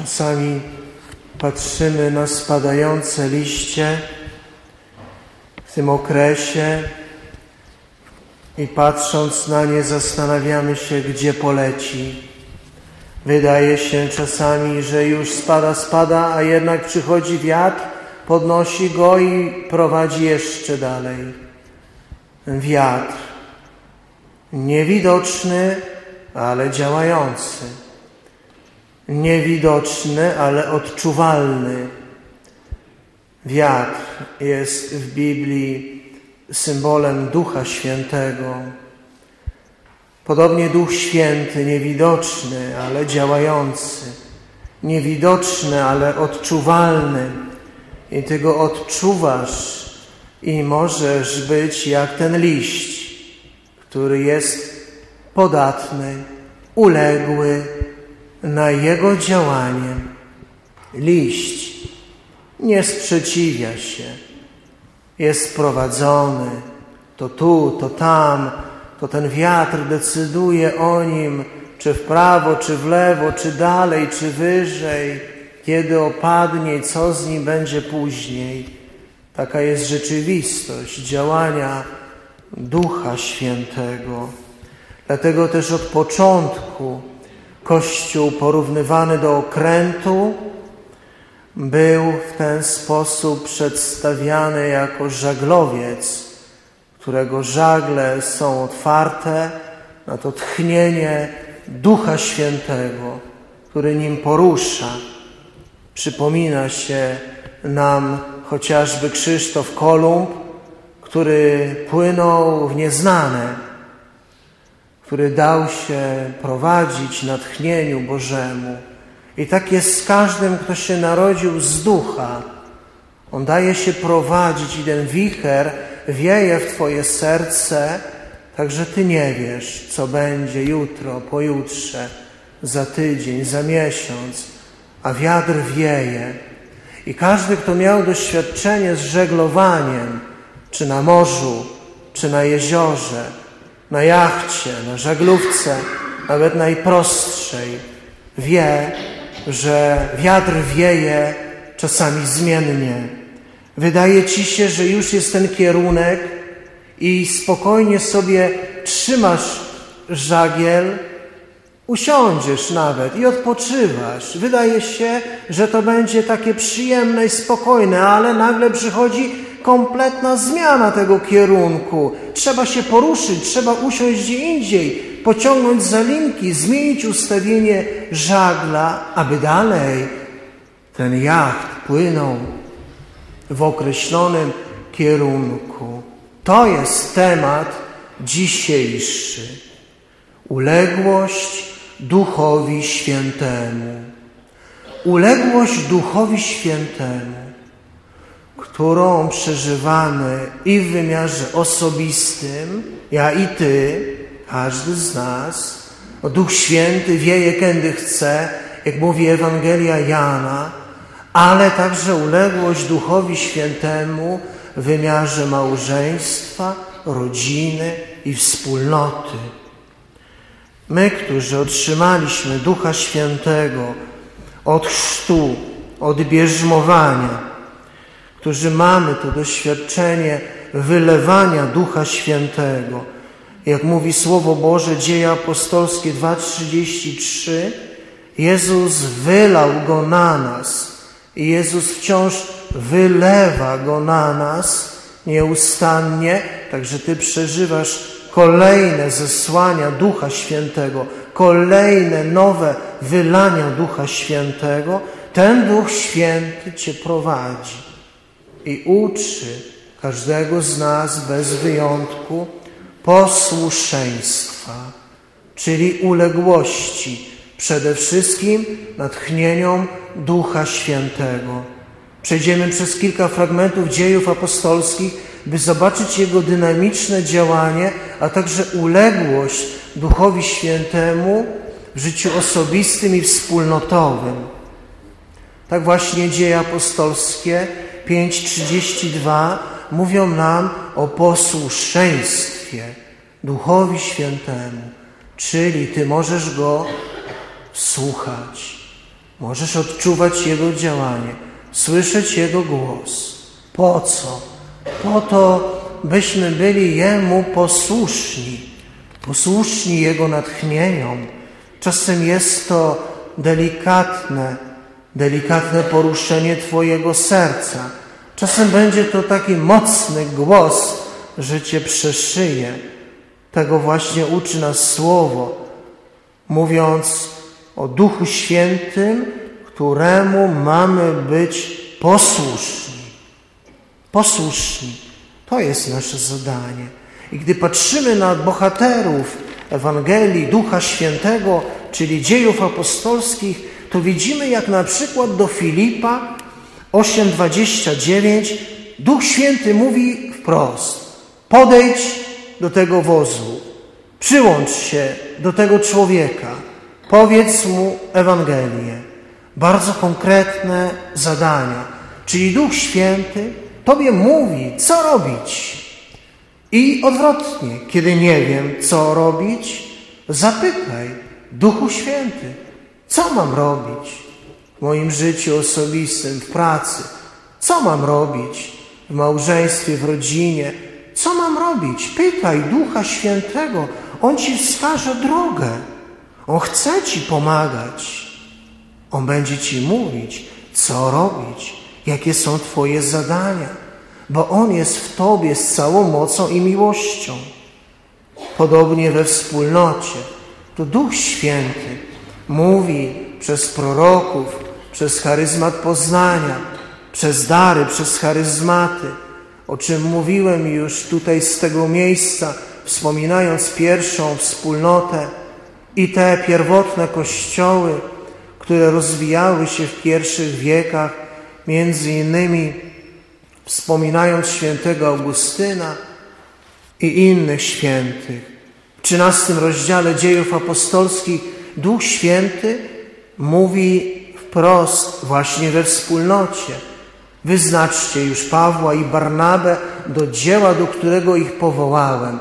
Czasami patrzymy na spadające liście w tym okresie i patrząc na nie zastanawiamy się, gdzie poleci. Wydaje się czasami, że już spada, spada, a jednak przychodzi wiatr, podnosi go i prowadzi jeszcze dalej. Wiatr niewidoczny, ale działający niewidoczny, ale odczuwalny. Wiatr jest w Biblii symbolem Ducha Świętego. Podobnie Duch Święty, niewidoczny, ale działający. Niewidoczny, ale odczuwalny. I Ty go odczuwasz i możesz być jak ten liść, który jest podatny, uległy, na Jego działanie. Liść nie sprzeciwia się, jest prowadzony to tu, to tam, to ten wiatr decyduje o nim, czy w prawo, czy w lewo, czy dalej, czy wyżej, kiedy opadnie, co z nim będzie później. Taka jest rzeczywistość działania Ducha Świętego. Dlatego też od początku Kościół porównywany do okrętu był w ten sposób przedstawiany jako żaglowiec, którego żagle są otwarte na to tchnienie Ducha Świętego, który nim porusza. Przypomina się nam chociażby Krzysztof Kolumb, który płynął w nieznane, który dał się prowadzić natchnieniu Bożemu. I tak jest z każdym, kto się narodził z ducha. On daje się prowadzić i ten wicher wieje w Twoje serce, także Ty nie wiesz, co będzie jutro, pojutrze, za tydzień, za miesiąc, a wiatr wieje. I każdy, kto miał doświadczenie z żeglowaniem, czy na morzu, czy na jeziorze, na jachcie, na żaglówce, nawet najprostszej, wie, że wiatr wieje czasami zmiennie. Wydaje ci się, że już jest ten kierunek i spokojnie sobie trzymasz żagiel, usiądziesz nawet i odpoczywasz. Wydaje się, że to będzie takie przyjemne i spokojne, ale nagle przychodzi kompletna zmiana tego kierunku. Trzeba się poruszyć, trzeba usiąść gdzie indziej, pociągnąć za linki, zmienić ustawienie żagla, aby dalej ten jacht płynął w określonym kierunku. To jest temat dzisiejszy. Uległość Duchowi Świętemu. Uległość Duchowi Świętemu którą przeżywamy i w wymiarze osobistym, ja i Ty, każdy z nas, Duch Święty wieje, kiedy chce, jak mówi Ewangelia Jana, ale także uległość Duchowi Świętemu w wymiarze małżeństwa, rodziny i wspólnoty. My, którzy otrzymaliśmy Ducha Świętego od chrztu, od bierzmowania, którzy mamy to doświadczenie wylewania Ducha Świętego. Jak mówi Słowo Boże, Dzieje Apostolskie 2,33, Jezus wylał go na nas i Jezus wciąż wylewa go na nas nieustannie, także Ty przeżywasz kolejne zesłania Ducha Świętego, kolejne nowe wylania Ducha Świętego. Ten Duch Święty Cię prowadzi i uczy każdego z nas bez wyjątku posłuszeństwa, czyli uległości przede wszystkim natchnieniom Ducha Świętego. Przejdziemy przez kilka fragmentów dziejów apostolskich, by zobaczyć Jego dynamiczne działanie, a także uległość Duchowi Świętemu w życiu osobistym i wspólnotowym. Tak właśnie dzieje apostolskie 5:32 mówią nam o posłuszeństwie Duchowi Świętemu, czyli Ty możesz Go słuchać, Możesz odczuwać Jego działanie, słyszeć Jego głos. Po co? Po to, byśmy byli Jemu posłuszni, posłuszni Jego natchnieniom. Czasem jest to delikatne, delikatne poruszenie Twojego serca. Czasem będzie to taki mocny głos, że Cię przeszyje. Tego właśnie uczy nas Słowo, mówiąc o Duchu Świętym, któremu mamy być posłuszni. Posłuszni. To jest nasze zadanie. I gdy patrzymy na bohaterów Ewangelii Ducha Świętego, czyli dziejów apostolskich, to widzimy, jak na przykład do Filipa 8:29 Duch Święty mówi wprost: podejdź do tego wozu, przyłącz się do tego człowieka, powiedz mu Ewangelię. Bardzo konkretne zadania. Czyli Duch Święty Tobie mówi, co robić. I odwrotnie, kiedy nie wiem, co robić, zapytaj Duchu Święty, co mam robić w moim życiu osobistym, w pracy, co mam robić w małżeństwie, w rodzinie, co mam robić? Pytaj Ducha Świętego, On ci wskaże drogę. On chce ci pomagać. On będzie ci mówić, co robić, jakie są Twoje zadania, bo On jest w Tobie z całą mocą i miłością. Podobnie we wspólnocie. To Duch Święty mówi przez proroków, przez charyzmat poznania, przez dary, przez charyzmaty, o czym mówiłem już tutaj z tego miejsca, wspominając pierwszą wspólnotę i te pierwotne kościoły, które rozwijały się w pierwszych wiekach, między innymi wspominając świętego Augustyna i innych świętych. W XIII rozdziale dziejów apostolskich Duch Święty mówi wprost właśnie we wspólnocie. Wyznaczcie już Pawła i Barnabę do dzieła, do którego ich powołałem.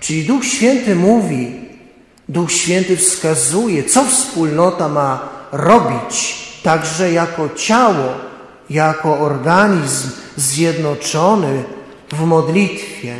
Czyli Duch Święty mówi, Duch Święty wskazuje, co wspólnota ma robić, także jako ciało, jako organizm zjednoczony w modlitwie.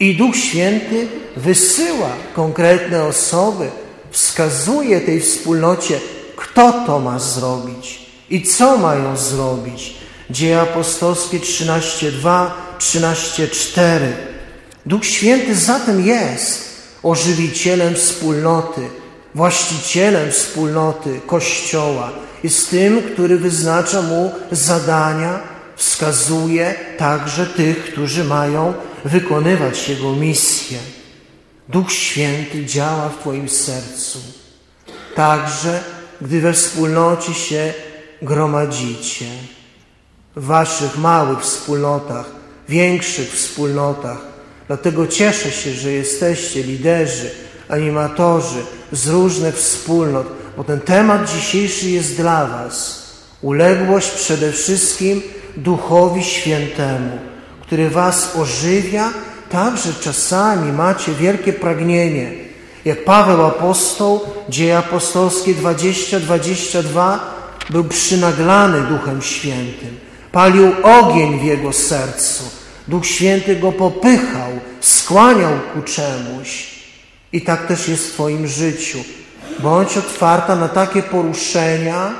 I Duch Święty wysyła konkretne osoby, wskazuje tej wspólnocie, kto to ma zrobić i co mają zrobić. Dzieje apostolskie 13.2, 13.4. Duch Święty zatem jest ożywicielem wspólnoty, właścicielem wspólnoty Kościoła. Jest tym, który wyznacza mu zadania, wskazuje także tych, którzy mają wykonywać Jego misję. Duch Święty działa w Twoim sercu. Także, gdy we wspólnocie się gromadzicie, w Waszych małych wspólnotach, większych wspólnotach. Dlatego cieszę się, że jesteście liderzy, animatorzy z różnych wspólnot, bo ten temat dzisiejszy jest dla Was. Uległość przede wszystkim Duchowi Świętemu, który Was ożywia, także czasami macie wielkie pragnienie. Jak Paweł apostoł, dzieje apostolskie 20-22, był przynaglany Duchem Świętym. Palił ogień w jego sercu. Duch Święty go popychał, skłaniał ku czemuś. I tak też jest w Twoim życiu. Bądź otwarta na takie poruszenia,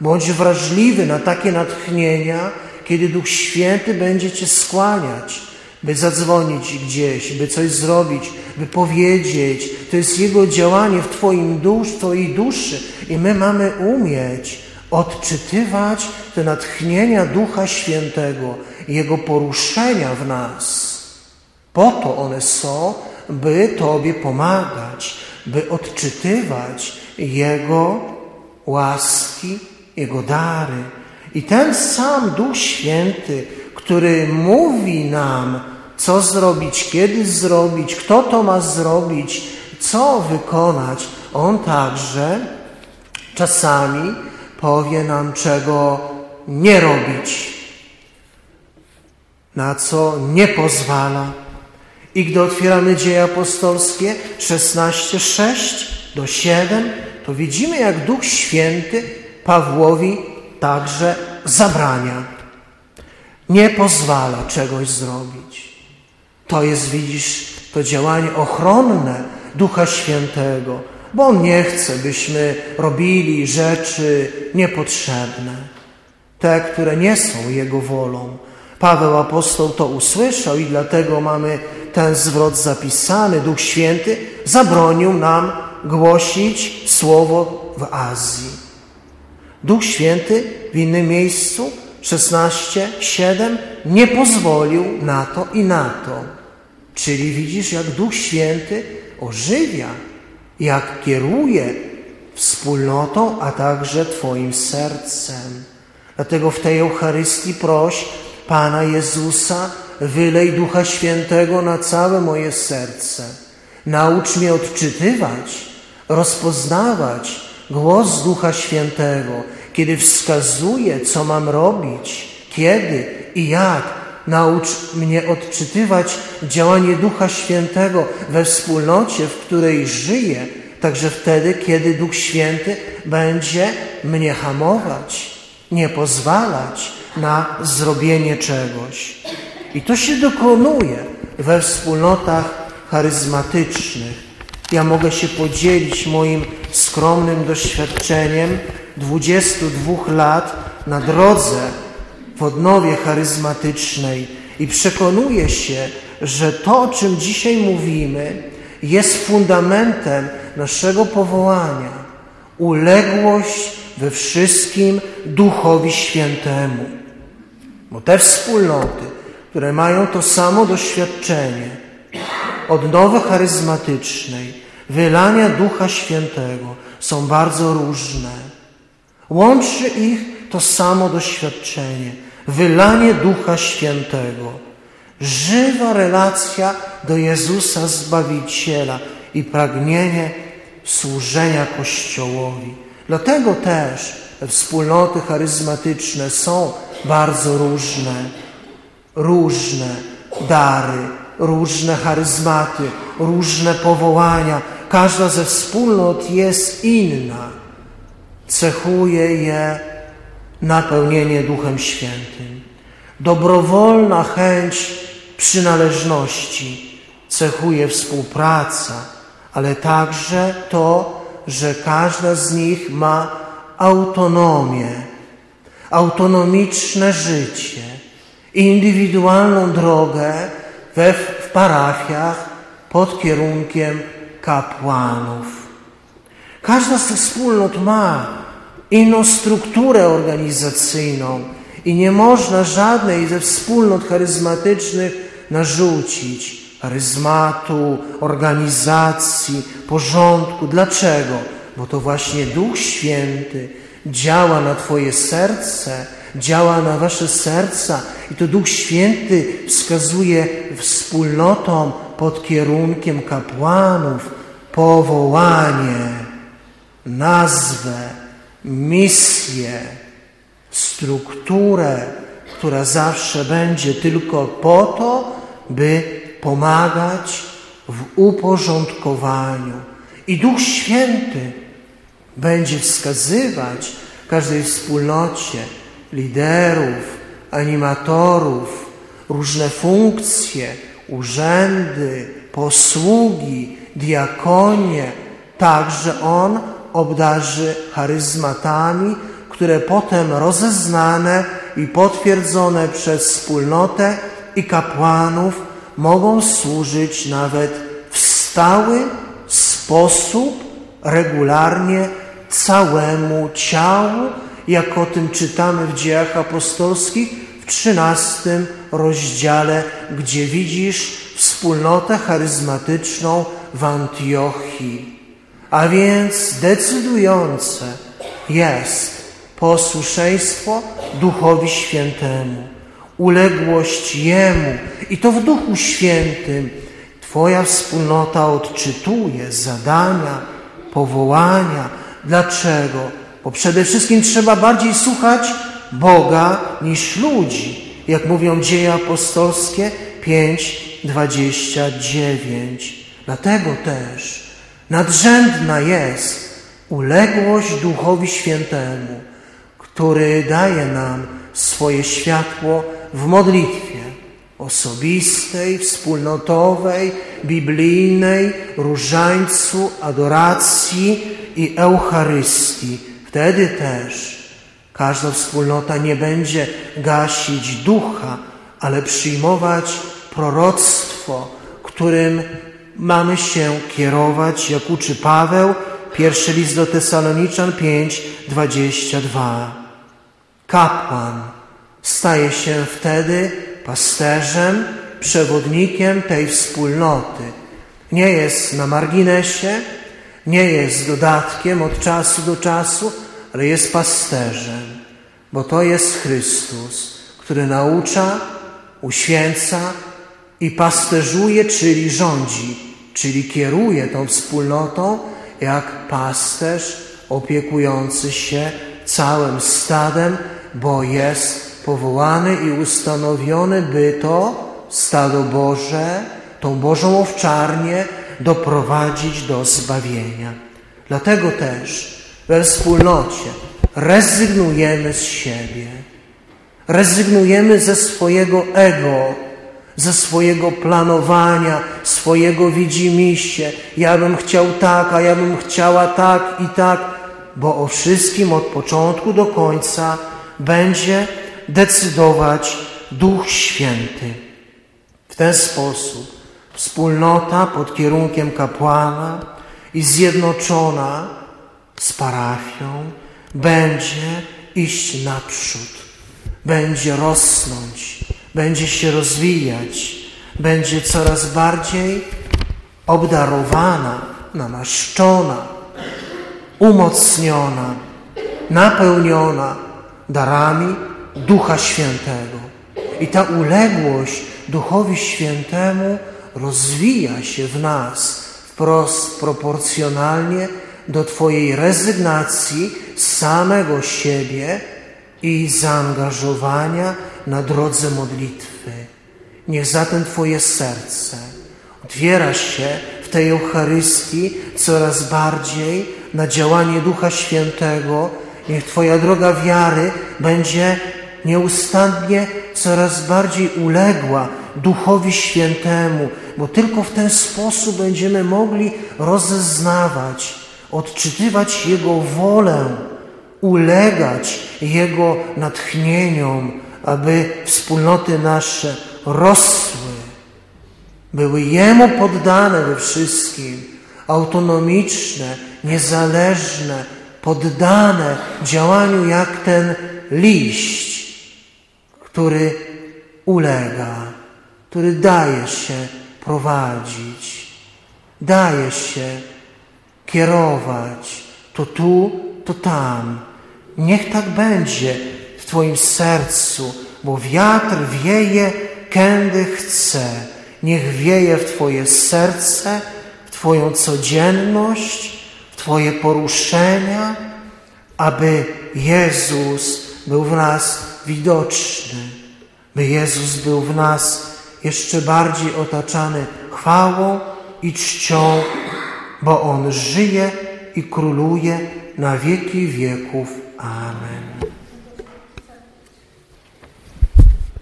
bądź wrażliwy na takie natchnienia, kiedy Duch Święty będzie Cię skłaniać, by zadzwonić gdzieś, by coś zrobić, by powiedzieć. To jest Jego działanie w Twoim dusz, Twojej duszy i my mamy umieć odczytywać te natchnienia Ducha Świętego, Jego poruszenia w nas. Po to one są, by Tobie pomagać, by odczytywać Jego łaski, Jego dary. I ten sam Duch Święty, który mówi nam, co zrobić, kiedy zrobić, kto to ma zrobić, co wykonać, on także czasami powie nam, czego nie robić, na co nie pozwala. I gdy otwieramy dzieje apostolskie 16:6 do 7, to widzimy, jak Duch Święty Pawłowi także zabrania. Nie pozwala czegoś zrobić. To jest, widzisz, to działanie ochronne Ducha Świętego, bo On nie chce, byśmy robili rzeczy niepotrzebne, te, które nie są Jego wolą. Paweł apostoł to usłyszał i dlatego mamy ten zwrot zapisany. Duch Święty zabronił nam głosić słowo w Azji. Duch Święty w innym miejscu 16, 7 nie pozwolił na to i na to. Czyli widzisz, jak Duch Święty ożywia, jak kieruje wspólnotą, a także Twoim sercem. Dlatego w tej Eucharystii proś Pana Jezusa, wylej Ducha Świętego na całe moje serce. Naucz mnie odczytywać, rozpoznawać głos Ducha Świętego, kiedy wskazuje, co mam robić, kiedy i jak. Naucz mnie odczytywać działanie Ducha Świętego we wspólnocie, w której żyję, także wtedy, kiedy Duch Święty będzie mnie hamować, nie pozwalać na zrobienie czegoś. I to się dokonuje we wspólnotach charyzmatycznych. Ja mogę się podzielić moim skromnym doświadczeniem 22 lat na drodze w odnowie charyzmatycznej i przekonuję się, że to, o czym dzisiaj mówimy, jest fundamentem naszego powołania. Uległość we wszystkim Duchowi Świętemu. Bo te wspólnoty, które mają to samo doświadczenie odnowy charyzmatycznej, wylania Ducha Świętego, są bardzo różne. Łączy ich to samo doświadczenie, wylanie Ducha Świętego, żywa relacja do Jezusa Zbawiciela i pragnienie służenia Kościołowi. Dlatego też wspólnoty charyzmatyczne są bardzo różne, różne dary, różne charyzmaty, różne powołania. Każda ze wspólnot jest inna. Cechuje je napełnienie Duchem Świętym. Dobrowolna chęć przynależności cechuje współpraca, ale także to, że każda z nich ma autonomię, autonomiczne życie, indywidualną drogę we, w parafiach pod kierunkiem kapłanów. Każda z tych wspólnot ma inną strukturę organizacyjną i nie można żadnej ze wspólnot charyzmatycznych narzucić charyzmatu, organizacji, porządku. Dlaczego? Bo to właśnie Duch Święty działa na Twoje serce, działa na Wasze serca i to Duch Święty wskazuje wspólnotom pod kierunkiem kapłanów powołanie, nazwę, misję, strukturę, która zawsze będzie tylko po to, by pomagać w uporządkowaniu. I Duch Święty będzie wskazywać każdej wspólnocie liderów, animatorów, różne funkcje, urzędy, posługi, diakonie. Także On obdarzy charyzmatami, które potem rozeznane i potwierdzone przez wspólnotę i kapłanów mogą służyć nawet w stały sposób, regularnie całemu ciału, jak o tym czytamy w dziejach apostolskich w trzynastym rozdziale, gdzie widzisz wspólnotę charyzmatyczną w Antiochii. A więc decydujące jest posłuszeństwo Duchowi Świętemu uległość Jemu. I to w Duchu Świętym Twoja wspólnota odczytuje zadania, powołania. Dlaczego? Bo przede wszystkim trzeba bardziej słuchać Boga niż ludzi. Jak mówią dzieje apostolskie 5:29. Dlatego też nadrzędna jest uległość Duchowi Świętemu który daje nam swoje światło w modlitwie osobistej, wspólnotowej, biblijnej, różańcu, adoracji i Eucharystii. Wtedy też każda wspólnota nie będzie gasić ducha, ale przyjmować proroctwo, którym mamy się kierować, jak uczy Paweł, pierwszy list do Tesaloniczan 5, 22. Kapłan staje się wtedy pasterzem, przewodnikiem tej wspólnoty. Nie jest na marginesie, nie jest dodatkiem od czasu do czasu, ale jest pasterzem, bo to jest Chrystus, który naucza, uświęca i pasterzuje, czyli rządzi, czyli kieruje tą wspólnotą jak pasterz opiekujący się całym stadem, bo jest powołany i ustanowiony, by to stado Boże, tą Bożą owczarnię doprowadzić do zbawienia. Dlatego też we wspólnocie rezygnujemy z siebie, rezygnujemy ze swojego ego, ze swojego planowania, swojego widzimisię. Ja bym chciał tak, a ja bym chciała tak i tak, bo o wszystkim od początku do końca będzie decydować Duch Święty. W ten sposób wspólnota pod kierunkiem kapłana i zjednoczona z parafią będzie iść naprzód, będzie rosnąć, będzie się rozwijać, będzie coraz bardziej obdarowana, namaszczona, umocniona, napełniona darami Ducha Świętego. I ta uległość Duchowi Świętemu rozwija się w nas wprost proporcjonalnie do Twojej rezygnacji z samego siebie i zaangażowania na drodze modlitwy. Niech zatem Twoje serce otwiera się w tej Eucharystii coraz bardziej na działanie Ducha Świętego. Niech Twoja droga wiary będzie nieustannie coraz bardziej uległa Duchowi Świętemu, bo tylko w ten sposób będziemy mogli rozeznawać, odczytywać Jego wolę, ulegać Jego natchnieniom, aby wspólnoty nasze rosły, były Jemu poddane we wszystkim, autonomiczne, niezależne, poddane działaniu jak ten liść, który ulega, który daje się prowadzić, daje się kierować to tu, to tam. Niech tak będzie Twoim sercu, bo wiatr wieje, kędy chce. Niech wieje w Twoje serce, w Twoją codzienność, w Twoje poruszenia, aby Jezus był w nas widoczny, by Jezus był w nas jeszcze bardziej otaczany chwałą i czcią, bo On żyje i króluje na wieki wieków. Amen.